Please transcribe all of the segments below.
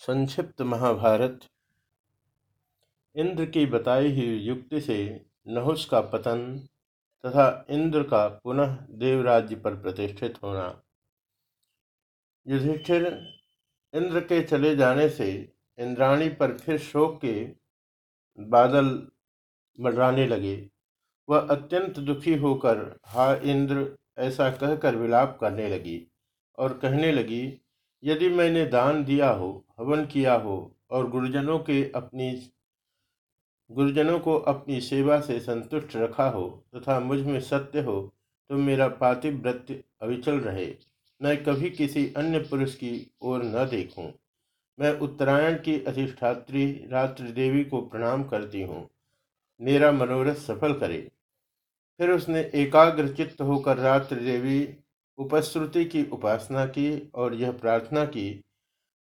संक्षिप्त महाभारत। इंद्र की बताई हुई युक्ति से नहुस का पतन तथा इंद्र का पुनः देवराज्य पर प्रतिष्ठित होना। युधिष्ठिर इंद्र के चले जाने से इंद्राणी पर फिर शोक के बादल मंडराने लगे। वह अत्यंत दुखी होकर, हा इंद्र, ऐसा कहकर विलाप करने लगी और कहने लगी यदि मैंने दान दिया हो, हवन किया हो और गुरुजनों के अपनी, गुरुजनों को अपनी सेवा से संतुष्ट रखा हो तथा मुझमें सत्य हो तो मेरा पातिव्रत्य अविचल रहे। मैं कभी किसी अन्य पुरुष की ओर न देखूँ। मैं उत्तरायण की अधिष्ठात्री रात्रि देवी को प्रणाम करती हूँ। मेरा मनोरथ सफल करे। फिर उसने एकाग्र चित्त होकर रात्रि देवी उपश्रुति की उपासना की और यह प्रार्थना की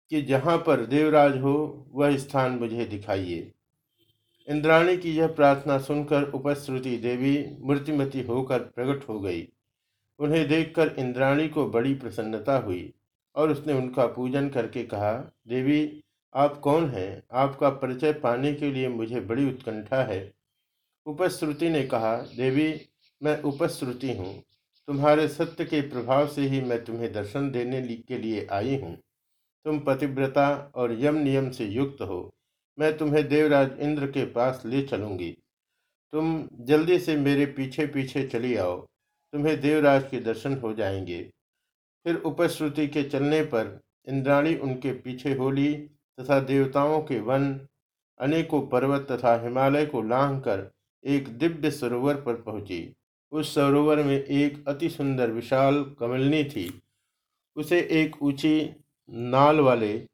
कि जहाँ पर देवराज हो, वह स्थान मुझे दिखाइए। इंद्राणी की यह प्रार्थना सुनकर उपश्रुति देवी मूर्तिमती होकर प्रकट हो गई। उन्हें देखकर इंद्राणी को बड़ी प्रसन्नता हुई और उसने उनका पूजन करके कहा, देवी, आप कौन हैं? आपका परिचय पाने के लिए मुझे बड़ी उत्कंठा है। उपश्रुति ने कहा, देवी, मैं उपश्रुति हूँ। तुम्हारे सत्य के प्रभाव से ही मैं तुम्हें दर्शन देने के लिए आई हूँ। तुम पतिव्रता और यम नियम से युक्त हो। मैं तुम्हें देवराज इंद्र के पास ले चलूँगी। तुम जल्दी से मेरे पीछे पीछे चली आओ। तुम्हें देवराज के दर्शन हो जाएँगे। फिर उपश्रुति के चलने पर इंद्राणी उनके पीछे होली तथा देवताओं के वन, अनेकों पर्वत तथा हिमालय को लांघ कर एक दिव्य सरोवर पर पहुँची। उस सरोवर में एक अति सुंदर, विशाल कमलनी थी। उसे एक ऊँची नाल वाले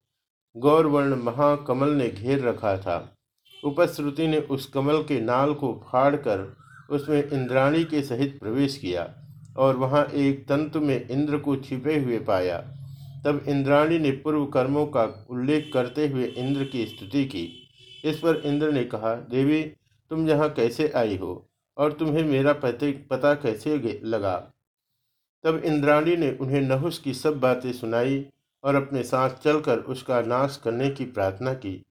गौरवर्ण महाकमल ने घेर रखा था। उपश्रुति ने उस कमल के नाल को फाड़कर उसमें इंद्राणी के सहित प्रवेश किया और वहाँ एक तंतु में इंद्र को छिपे हुए पाया। तब इंद्राणी ने पूर्व कर्मों का उल्लेख करते हुए इंद्र की स्तुति की। इस पर इंद्र ने कहा, देवी, तुम यहाँ कैसे आई हो? और तुम्हें मेरा पते, पता कैसे लगा? तब इंद्राणी ने उन्हें नहुस की सब बातें सुनाई और अपने साथ चलकर उसका नाश करने की प्रार्थना की।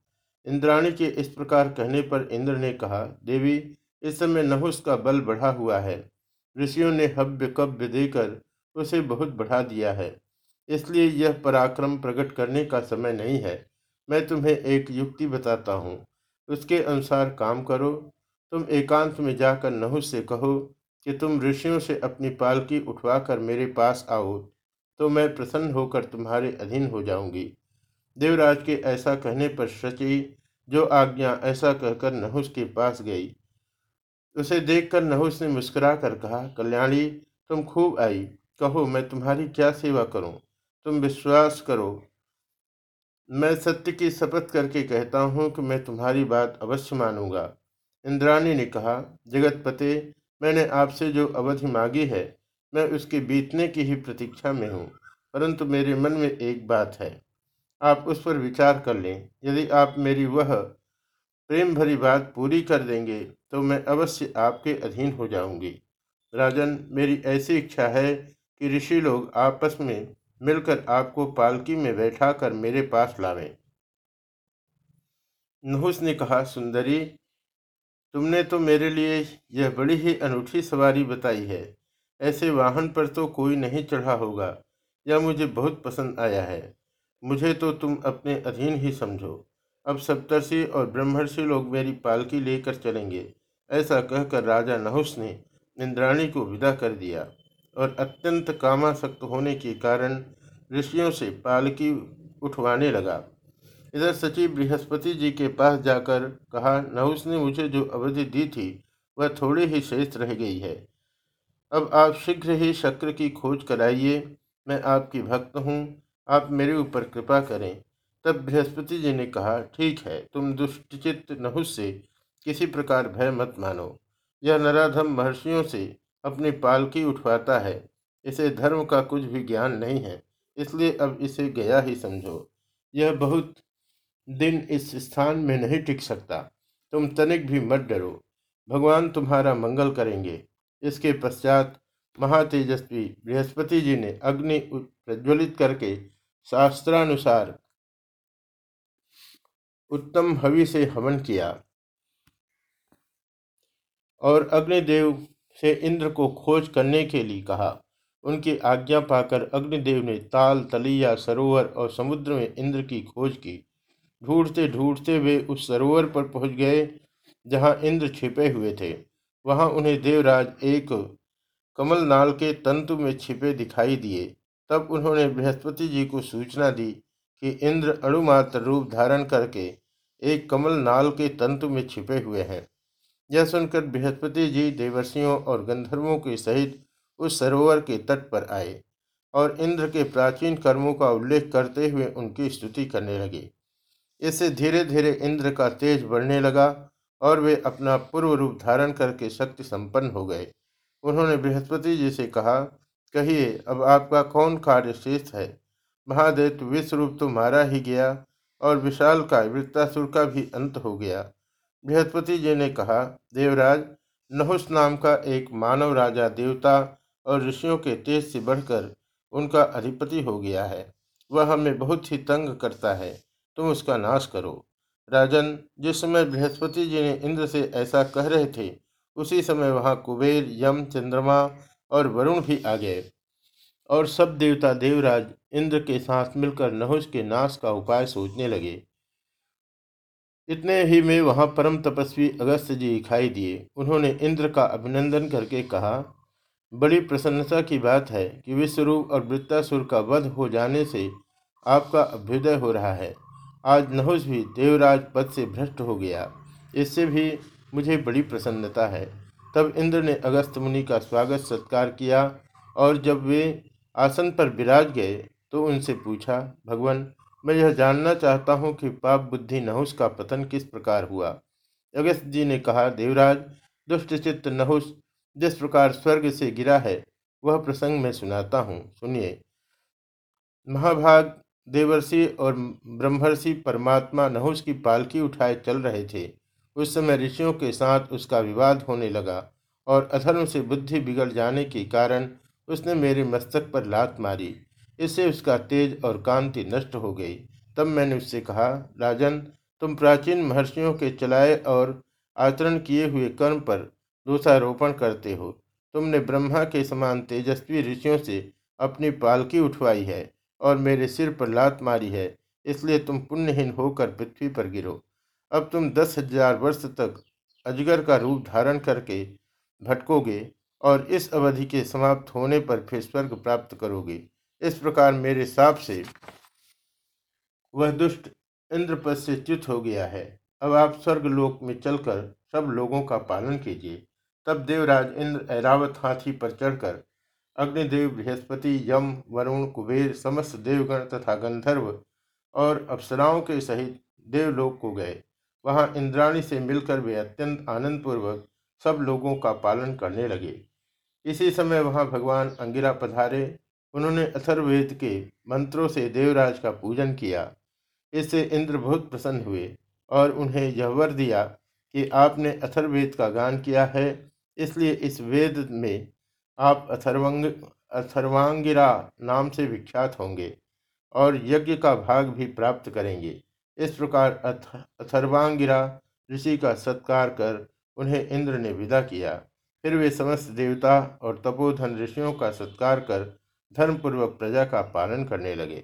इंद्राणी के इस प्रकार कहने पर इंद्र ने कहा, देवी, इस समय नहुस का बल बढ़ा हुआ है। ऋषियों ने हव्य कव्य देकर उसे बहुत बढ़ा दिया है। इसलिए यह पराक्रम प्रकट करने का समय नहीं है। मैं तुम्हें एक युक्ति बताता हूँ। उसके अनुसार काम करो। तुम एकांत में जाकर नहुस से कहो कि तुम ऋषियों से अपनी पालकी उठवाकर मेरे पास आओ तो मैं प्रसन्न होकर तुम्हारे अधीन हो जाऊँगी। देवराज के ऐसा कहने पर शची, जो आज्ञा ऐसा कहकर नहुस के पास गई, उसे देखकर नहुस ने मुस्कुरा कर कहा, कल्याणी, तुम खूब आई। कहो, मैं तुम्हारी क्या सेवा करूँ? तुम विश्वास करो। मैं सत्य की शपथ करके कहता हूँ कि मैं तुम्हारी बात अवश्य मानूँगा। इंद्राणी ने कहा, जगतपते, मैंने आपसे जो अवधि मांगी है, मैं उसके बीतने की ही प्रतीक्षा में हूँ, परंतु मेरे मन में एक बात है। आप उस पर विचार कर लें। यदि आप मेरी वह प्रेम भरी बात पूरी कर देंगे तो मैं अवश्य आपके अधीन हो जाऊँगी। राजन, मेरी ऐसी इच्छा है कि ऋषि लोग आपस में मिलकर आपको पालकी में बैठाकर मेरे पास लावें। नहुस ने कहा, सुंदरी तुमने तो मेरे लिए यह बड़ी ही अनूठी सवारी बताई है। ऐसे वाहन पर तो कोई नहीं चढ़ा होगा, यह मुझे बहुत पसंद आया है। मुझे तो तुम अपने अधीन ही समझो। अब सप्तर्षि और ब्रह्मर्षि लोग मेरी पालकी लेकर चलेंगे, ऐसा कहकर राजा नहुस ने इंद्राणी को विदा कर दिया और अत्यंत कामासक्त होने के कारण ऋषियों से पालकी उठवाने लगा। इधर सचिव बृहस्पति जी के पास जाकर कहा, नहुस ने मुझे जो अवधि दी थी, वह थोड़ी ही शेष रह गई है। अब आप शीघ्र ही शक्र की खोज कराइए। मैं आपकी भक्त हूँ। आप मेरे ऊपर कृपा करें। तब बृहस्पति जी ने कहा, ठीक है, तुम दुष्टचित्त नहुस से किसी प्रकार भय मत मानो। यह नराधम महर्षियों से अपनी पालकी उठवाता है। इसे धर्म का कुछ भी ज्ञान नहीं है, इसलिए अब इसे गया ही समझो। यह बहुत दिन इस स्थान में नहीं टिक सकता। तुम तनिक भी मत डरो। भगवान तुम्हारा मंगल करेंगे। इसके पश्चात महातेजस्वी बृहस्पति जी ने अग्नि प्रज्वलित करके शास्त्रानुसार उत्तम हवि से हवन किया और अग्निदेव से इंद्र को खोज करने के लिए कहा। उनकी आज्ञा पाकर अग्निदेव ने ताल, तलिया, सरोवर और समुद्र में इंद्र की खोज की। ढूंढते ढूंढते वे उस सरोवर पर पहुँच गए, जहाँ इंद्र छिपे हुए थे। वहाँ उन्हें देवराज एक कमल नाल के तंतु में छिपे दिखाई दिए। तब उन्होंने बृहस्पति जी को सूचना दी कि इंद्र अणुमात्र रूप धारण करके एक कमल नाल के तंतु में छिपे हुए हैं। यह सुनकर बृहस्पति जी देवर्षियों और गंधर्वों के सहित उस सरोवर के तट पर आए और इंद्र के प्राचीन कर्मों का उल्लेख करते हुए उनकी स्तुति करने लगे। इससे धीरे धीरे इंद्र का तेज बढ़ने लगा और वे अपना पूर्व रूप धारण करके शक्ति संपन्न हो गए। उन्होंने बृहस्पति जी से कहा, कहिए, अब आपका कौन कार्य शेष है? महादेव, विश्व रूप तो मारा ही गया और विशाल का वृत्तासुर का भी अंत हो गया। बृहस्पति जी ने कहा, देवराज नहुस नाम का एक मानव राजा देवता और ऋषियों के तेज से बढ़कर उनका अधिपति हो गया है। वह हमें बहुत ही तंग करता है। तुम उसका नाश करो। राजन, जिस समय बृहस्पति जी ने इंद्र से ऐसा कह रहे थे, उसी समय वहाँ कुबेर, यम, चंद्रमा और वरुण भी आ गए। और सब देवता देवराज इंद्र के साथ मिलकर नहुष के नाश का उपाय सोचने लगे। इतने ही में वहाँ परम तपस्वी अगस्त जी दिखाई दिए। उन्होंने इंद्र का अभिनंदन करके कहा, बड़ी प्रसन्नता की बात है कि विश्वरूप और वृत्तासुर का वध हो जाने से आपका अभ्युदय हो रहा है। आज नहुष भी देवराज पद से भ्रष्ट हो गया। इससे भी मुझे बड़ी प्रसन्नता है। तब इंद्र ने अगस्त मुनि का स्वागत सत्कार किया और जब वे आसन पर विराज गए तो उनसे पूछा, भगवान, मैं यह जानना चाहता हूँ कि पाप बुद्धि नहुस का पतन किस प्रकार हुआ? अगस्त जी ने कहा, देवराज, दुष्ट चित्त नहुस जिस प्रकार स्वर्ग से गिरा है, वह प्रसंग मैं सुनाता हूँ। सुनिए, महाभाग देवर्षि और ब्रह्मर्षि परमात्मा नहुष की पालकी उठाए चल रहे थे। उस समय ऋषियों के साथ उसका विवाद होने लगा और अधर्म से बुद्धि बिगड़ जाने के कारण उसने मेरे मस्तक पर लात मारी। इससे उसका तेज और कांति नष्ट हो गई। तब मैंने उससे कहा, राजन, तुम प्राचीन महर्षियों के चलाए और आचरण किए हुए कर्म पर दोषारोपण करते हो। तुमने ब्रह्मा के समान तेजस्वी ऋषियों से अपनी पालकी उठवाई है। और मेरे सिर पर लात मारी है, इसलिए तुम पुण्यहीन होकर पृथ्वी पर गिरो। अब तुम दस हज़ार वर्ष तक अजगर का रूप धारण करके भटकोगे और इस अवधि के समाप्त होने पर फिर स्वर्ग प्राप्त करोगे। इस प्रकार मेरे साप से वह दुष्ट इंद्रपद से च्युत हो गया है। अब आप स्वर्ग लोक में चलकर सब लोगों का पालन कीजिए। तब देवराज इंद्र ऐरावत हाथी पर चढ़कर अग्निदेव, बृहस्पति, यम, वरुण, कुबेर समस्त देवगण तथा गंधर्व और अप्सराओं के सहित देवलोक को गए। वहाँ इंद्राणी से मिलकर वे अत्यंत आनंदपूर्वक सब लोगों का पालन करने लगे। इसी समय वहाँ भगवान अंगिरा पधारे। उन्होंने अथर्वेद के मंत्रों से देवराज का पूजन किया। इससे इंद्र बहुत प्रसन्न हुए और उन्हें यह वर दिया कि आपने अथर्वेद का गान किया है, इसलिए इस वेद में आप अथर्वंग, अथर्वांगिरा नाम से विख्यात होंगे और यज्ञ का भाग भी प्राप्त करेंगे। इस प्रकार अथ, अथर्वांगिरा ऋषि का सत्कार कर उन्हें इंद्र ने विदा किया। फिर वे समस्त देवता और तपोधन ऋषियों का सत्कार कर धर्मपूर्वक प्रजा का पालन करने लगे।